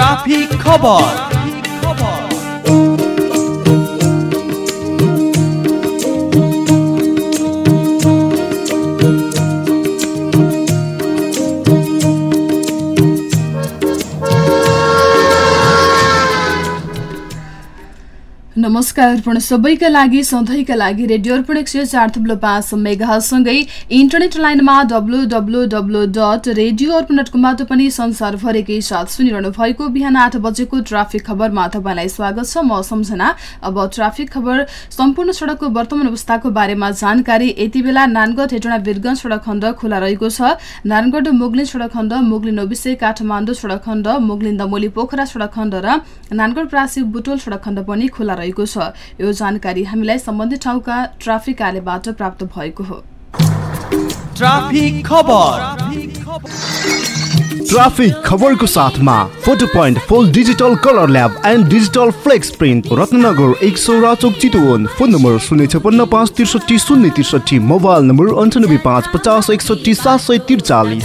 Traffic খবর नमस्कार अर्पण सबैका लागि सधैँका लागि रेडियो अर्पण एक सय चार थुप्लो पाँच मेगासँगै इन्टरनेट लाइनमा W W W dot radio Arpan dot कमबाट पनि संसारभरिकै साथ सुनिरहनु भएको बिहान आठ बजेको ट्राफिक खबरमा तपाईँलाई स्वागत छ। म सम्झना। अब ट्राफिक खबर सम्पूर्ण सड़कको वर्तमान अवस्थाको बारेमा जानकारी। यति बेला नानगढ हेटोडा वीरगंज सड़क खण्ड खुला रहेको छ। नारायणगढ मुगलिन सड़क खण्ड मुगलिन ओबिसे काठमाडौँ सड़क खण्ड मुगलिन दमोली पोखरा सड़क खण्ड र नानगढ प्रासी बुटोल सड़क खण्ड पनि खुला रहेको छ। यो जानकारी हामीलाई सम्बन्धित ठाउँका ट्राफिक कार्यबाट प्राप्त भएको हो। ट्राफिक खबर। ट्राफिक खबरको साथमा फोटो पोइन्ट फोल digital colour lab and digital flex print Ratnanagar एक सौ राचोक चितवन। फोन नम्बर शून्य छपन्न पाँच त्रिसठी शून्य त्रिसठी मोबाइल नम्बर अन्ठानब्बे पाँच पचास एकसठी सात सय त्रिचालिस।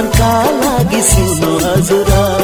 मनोरञ्जनका लागि सुन्नु हजुर।